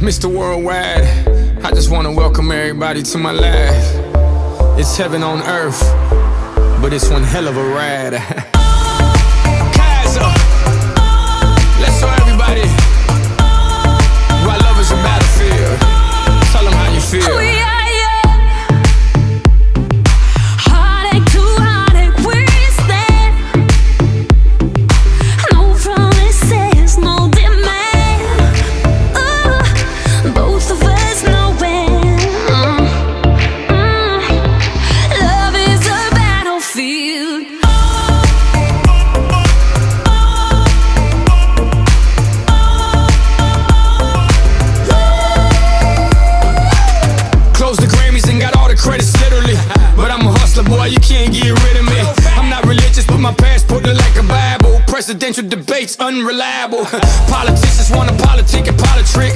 Mr. Worldwide, I just wanna welcome everybody to my life. It's heaven on earth, but it's one hell of a ride. presidential debates unreliable. Politicians wanna politic and politic.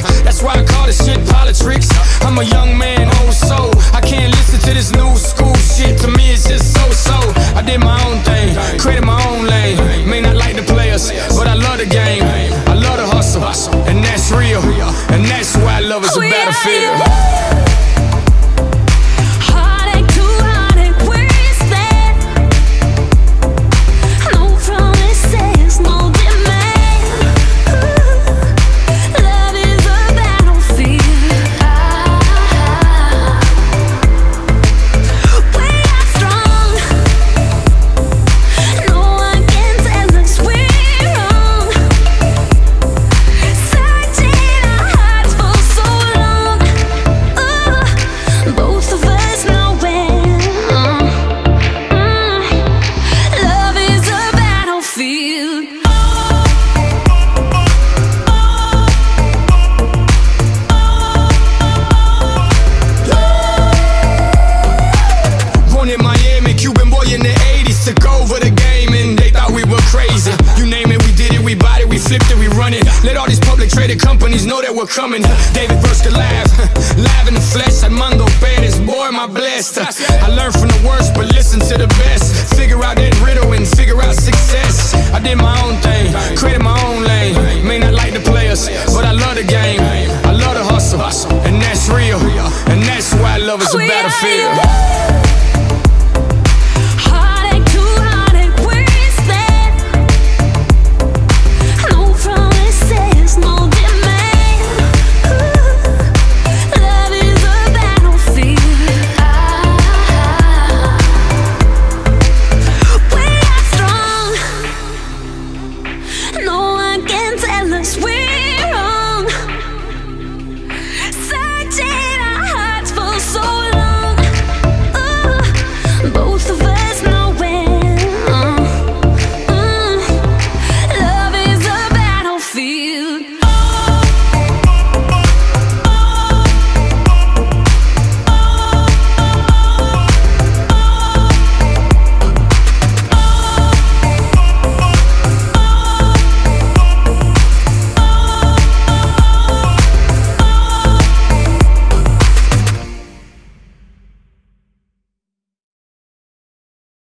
came in, they thought we were crazy. You name it, we did it, we bought it, we flipped it, we run it. Let all these public traded companies know that we're coming. David first alive, live in the flesh. Armando Perez, boy, am I blessed. I learned from the worst, but listen to the best.